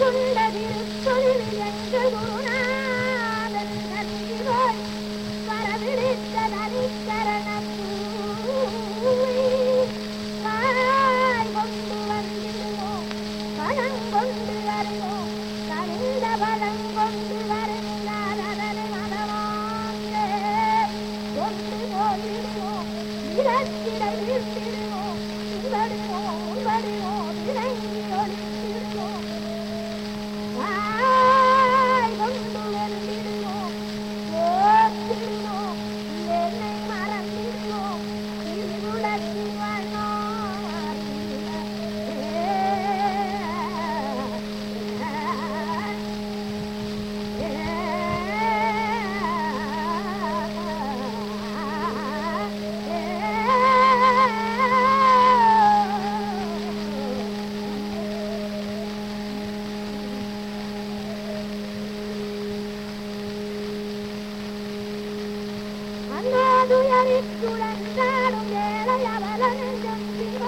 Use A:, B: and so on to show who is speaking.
A: கொண்ட திருப்பொழிவில் எங்கள் குருநாதன் கருதிவாய் வரவிழித்த தனிக்கரணப்பூவை காய் கொண்டு வந்திடுவோம் பணம் கொண்டு வருவோம் கனிந்த கொண்டு வருந்தால் அதனை மதமாங்கே கொண்டு போயிடுவோம் Adular et duran darum gela yabalan